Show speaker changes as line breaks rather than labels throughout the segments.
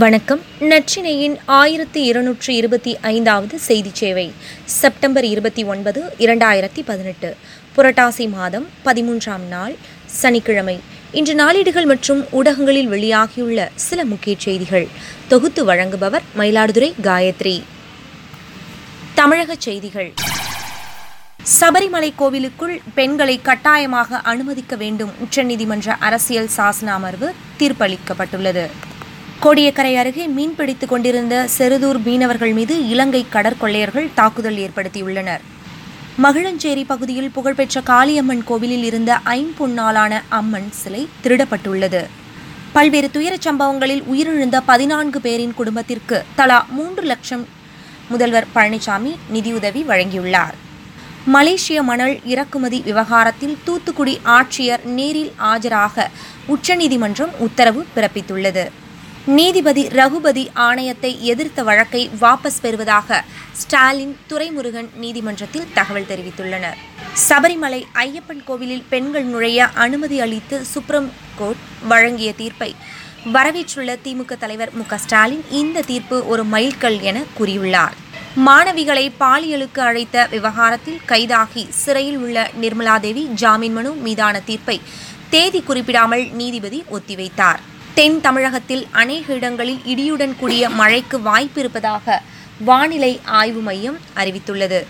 வணக்கம். நச்சினையின் ஆயிரத்தி இருநூற்றி இருபத்தி ஐந்தாவது செய்திச் சேவை செப்டம்பர் இருபத்தி ஒன்பது இரண்டாயிரத்தி பதினெட்டு. புரட்டாசி மாதம் பதிமூன்றாம் நாள் சனிக்கிழமை. இன்று நாளேடுகள் மற்றும் ஊடகங்களில் வெளியாகியுள்ள சில முக்கிய செய்திகள். தொகுத்து வழங்குபவர் மயிலாடுதுறை காயத்ரி. தமிழகச் செய்திகள். சபரிமலை கோவிலுக்குள் பெண்களை கட்டாயமாக அனுமதிக்க வேண்டும் உச்சநீதிமன்ற அரசியல் சாசன அமர்வு தீர்ப்பளிக்கப்பட்டுள்ளது. கோடியக்கரை அருகே மீன்பிடித்துக் கொண்டிருந்த செருதூர் மீனவர்கள் மீது இலங்கை கடற்கொள்ளையர்கள் தாக்குதல் ஏற்படுத்தியுள்ளனர். மகிழஞ்சேரி பகுதியில் புகழ்பெற்ற காளியம்மன் கோவிலில் இருந்த ஐம்பொன்னாலான அம்மன் சிலை திருடப்பட்டுள்ளது. பல்வேறு துயரச் சம்பவங்களில் உயிரிழந்த பதினான்கு பேரின் குடும்பத்திற்கு தலா மூன்று லட்சம் முதல்வர் பழனிசாமி நிதியுதவி வழங்கியுள்ளார். மலேசிய மணல் இறக்குமதி விவகாரத்தில் தூத்துக்குடி ஆட்சியர் நேரில் ஆஜராக உச்சநீதிமன்றம் உத்தரவு பிறப்பித்துள்ளது. நீதிபதி ரகுபதி ஆணையத்தை எதிர்த்த வழக்கை வாபஸ் பெறுவதாக ஸ்டாலின் துரைமுருகன் நீதிமன்றத்தில் தகவல் தெரிவித்துள்ளனர். சபரிமலை ஐயப்பன் கோவிலில் பெண்கள் நுழைய அனுமதி அளித்து சுப்ரீம் கோர்ட் வழங்கிய தீர்ப்பை வரவேற்றுள்ள திமுக தலைவர் மு. ஸ்டாலின் இந்த தீர்ப்பு ஒரு மைல்கல் என கூறியுள்ளார். மாணவிகளை பாலியலுக்கு அழைத்த விவகாரத்தில் கைதாகி சிறையில் உள்ள நிர்மலா தேவி ஜாமீன் மனு மீதான தீர்ப்பை தேதி குறிப்பிடாமல் நீதிபதி ஒத்திவைத்தார். தென் தமிழகத்தில் அநேக இடங்களில் இடியுடன் கூடிய மழைக்கு வாய்ப்பு இருப்பதாக வானிலை ஆய்வு மையம் அறிவித்துள்ளது.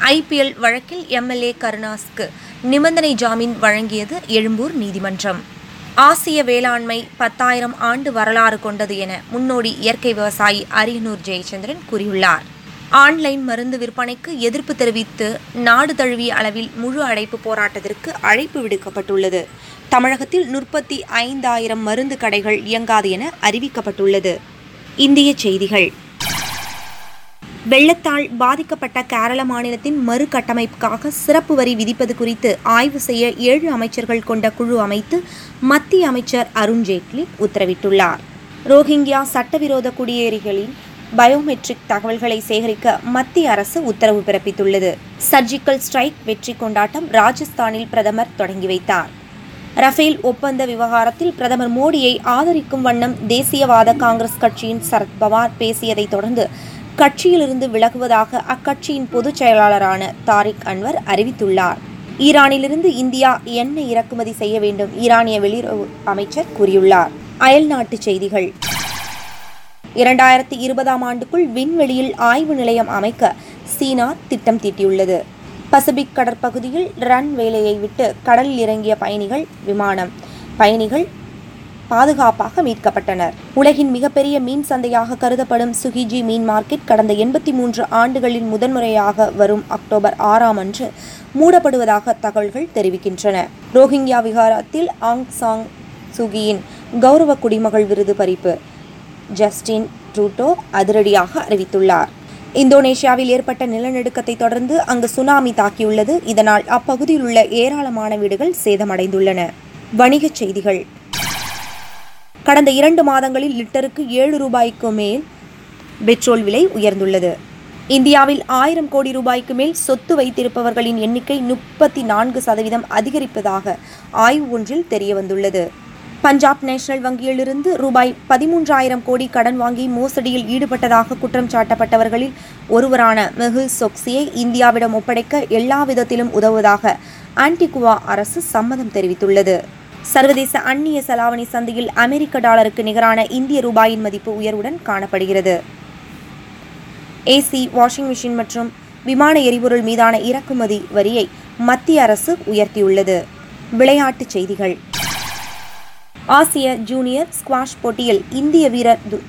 ஐபிஎல் வழக்கில் எம்எல்ஏ கருணாஸ்க்கு நிபந்தனை ஜாமீன் வழங்கியது எழும்பூர் நீதிமன்றம். ஆசிய வேளாண்மை பத்தாயிரம் ஆண்டு வரலாறு கொண்டது என முன்னோடி இயற்கை விவசாயி அரியனூர் ஜெயச்சந்திரன் கூறியுள்ளார். ஆன்லைன் மருந்து விற்பனைக்கு எதிர்ப்பு தெரிவித்து நாடு தழுவிய அளவில் முழு அடைப்பு போராட்டத்திற்கு அழைப்பு விடுக்கப்பட்டுள்ளது. தமிழகத்தில் முப்பத்தி ஐந்தாயிரம் மருந்து கடைகள் இயங்காது என அறிவிக்கப்பட்டுள்ளது. இந்திய செய்திகள். வெள்ளத்தால் பாதிக்கப்பட்ட கேரள மாநிலத்தின் மறுகட்டமைப்புக்காக சிறப்பு வரி விதிப்பது குறித்து ஆய்வு செய்ய ஏழு அமைச்சர்கள் கொண்ட குழு அமைத்து மத்திய அமைச்சர் அருண்ஜேட்லி உத்தரவிட்டுள்ளார். ரோஹிங்கியா சட்டவிரோத குடியேறிகளின் பயோமெட்ரிக் தகவல்களை சேகரிக்க மத்திய அரசு உத்தரவு பிறப்பித்துள்ளது. சர்ஜிக்கல் ஸ்ட்ரைக் வெற்றி கொண்டாட்டம் ராஜஸ்தானில் பிரதமர் தொடங்கி வைத்தார். ரஃபேல் ஒப்பந்த விவகாரத்தில் பிரதமர் மோடியை ஆதரிக்கும் வண்ணம் தேசியவாத காங்கிரஸ் கட்சியின் சரத் பவார் பேசியதைத் தொடர்ந்து கட்சியிலிருந்து விலகுவதாக அக்கட்சியின் பொதுச் செயலாளரான தாரிக் அன்வர் அறிவித்துள்ளார். ஈரானிலிருந்து இந்தியா எண்ணெய் இறக்குமதி செய்ய வேண்டும் ஈரானிய வெளியுறவு அமைச்சர் கூறியுள்ளார். அயல்நாட்டு செய்திகள். இரண்டாயிரத்தி இருபதாம் ஆண்டுக்குள் விண்வெளியில் ஆய்வு நிலையம் அமைக்க சீனா திட்டம் தீட்டியுள்ளது. பசிபிக் கடற்பகுதியில் ரன் வேலையை விட்டு கடலில் இறங்கிய பயணிகள் விமானம். பயணிகள் பாதுகாப்பாக மீட்கப்பட்டனர். உலகின் மிகப்பெரிய மீன் சந்தையாக கருதப்படும் சுகிஜி மீன் மார்க்கெட் கடந்த எண்பத்தி மூன்று ஆண்டுகளில் முதன்முறையாக வரும் அக்டோபர் ஆறாம் அன்று மூடப்படுவதாக தகவல்கள் தெரிவிக்கின்றன. ரோஹிங்யா விகாரத்தில் ஆங் சாங் சுகியின் கௌரவ குடிமகள் விருது பறிப்பு. ஜஸ்டின் ட்ரூட்டோ அதிரடியாக அறிவித்துள்ளார். இந்தோனேஷியாவில் ஏற்பட்ட நிலநடுக்கத்தை தொடர்ந்து அங்கு சுனாமி தாக்கியுள்ளது. இதனால் அப்பகுதியில் உள்ள ஏராளமான வீடுகள் சேதமடைந்துள்ளன. வணிகச் செய்திகள். கடந்த இரண்டு மாதங்களில் லிட்டருக்கு ஏழு ரூபாய்க்கு மேல் பெட்ரோல் விலை உயர்ந்துள்ளது. இந்தியாவில் ஆயிரம் கோடி ரூபாய்க்கு மேல் சொத்து வைத்திருப்பவர்களின் எண்ணிக்கை முப்பத்தி நான்கு சதவீதம் அதிகரிப்பதாக ஆய்வு ஒன்றில் தெரியவந்துள்ளது. பஞ்சாப் நேஷனல் வங்கியிலிருந்து ரூபாய் பதிமூன்றாயிரம் கோடி கடன் வாங்கி மோசடியில் ஈடுபட்டதாக குற்றம் சாட்டப்பட்டவர்களில் ஒருவரான மெஹுல் சொக்சியை இந்தியாவிடம் ஒப்படைக்க எல்லா விதத்திலும் உதவுவதாக ஆன்டிகுவா அரசு சம்மதம் தெரிவித்துள்ளது. சர்வதேச அந்நிய செலாவணி சந்தையில் அமெரிக்க டாலருக்கு நிகரான இந்திய ரூபாயின் மதிப்பு உயர்வுடன் காணப்படுகிறது. ஏசி வாஷிங் மிஷின் மற்றும் விமான எரிபொருள் மீதான இறக்குமதி வரியை மத்திய அரசு உயர்த்தியுள்ளது. விளையாட்டுச் செய்திகள். ஆசிய ஜூனியர் ஸ்குவாஷ் போட்டியில் இந்திய வீரர் து-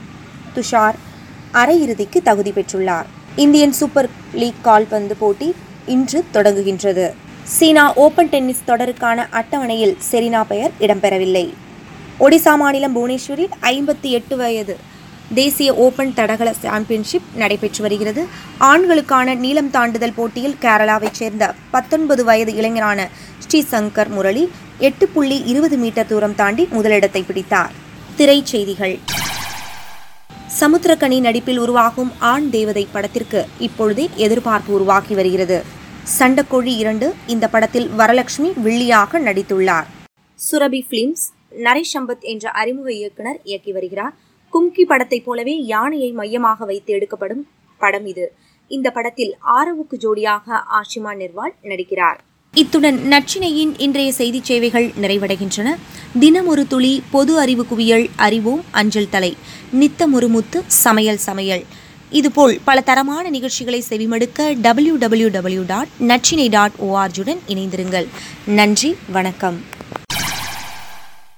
துஷார் அரையிறுதிக்கு தகுதி பெற்றுள்ளார். இந்தியன் சூப்பர் லீக் கால்பந்து போட்டி இன்று தொடங்குகின்றது. சீனா ஓபன் டென்னிஸ் தொடருக்கான அட்டவணையில் செரீனா பெயர் இடம்பெறவில்லை. ஒடிசா மாநிலம் புவனேஸ்வரில் ஐம்பத்தி எட்டு வயது தேசிய ஓபன் தடகள சாம்பியன்ஷிப் நடைபெற்று வருகிறது. ஆண்களுக்கான நீளம் தாண்டுதல் போட்டியில் கேரளாவைச் சேர்ந்த பத்தொன்பது வயது இளைஞரான ஸ்ரீசங்கர் முரளி எட்டு புள்ளி இருபது மீட்டர் தூரம் தாண்டி முதலிடத்தை பிடித்தார். திரைச்செய்திகள் சமுத்திரக்கனி நடிப்பில் உருவாகும் ஆண் தேவதை படத்திற்கு இப்பொழுதே எதிர்பார்ப்பு உருவாகி வருகிறது. சண்டக்கோழி இரண்டு இந்த படத்தில் வரலட்சுமி வில்லியாக நடித்துள்ளார். சுரபி பிலிம்ஸ் நரேஷ் சம்பத் என்ற அறிமுக இயக்குனர் இயக்கி வருகிறார். கும்கி படத்தைப் போலவே யானையை மையமாக வைத்து எடுக்கப்படும் படம் இது. இந்த படத்தில் ஆரவுக்கு ஜோடியாக ஆஷிமா நிர்வால் நடிக்கிறார். இத்துடன் நச்சினையின் இன்றைய செய்திச் சேவைகள் நிறைவடைகின்றன. தினம் ஒரு துளி பொது அறிவு குவியல் அறிவோம் அஞ்சல் தலை நித்தம் ஒரு முத்து சமையல் சமையல். இதுபோல் பல தரமான நிகழ்ச்சிகளை செவிமடுக்க டபிள்யூ டபிள்யூ டபிள்யூ டாட் நச்சினை டாட் ஓஆர்ஜுடன் இணைந்திருங்கள். நன்றி வணக்கம்.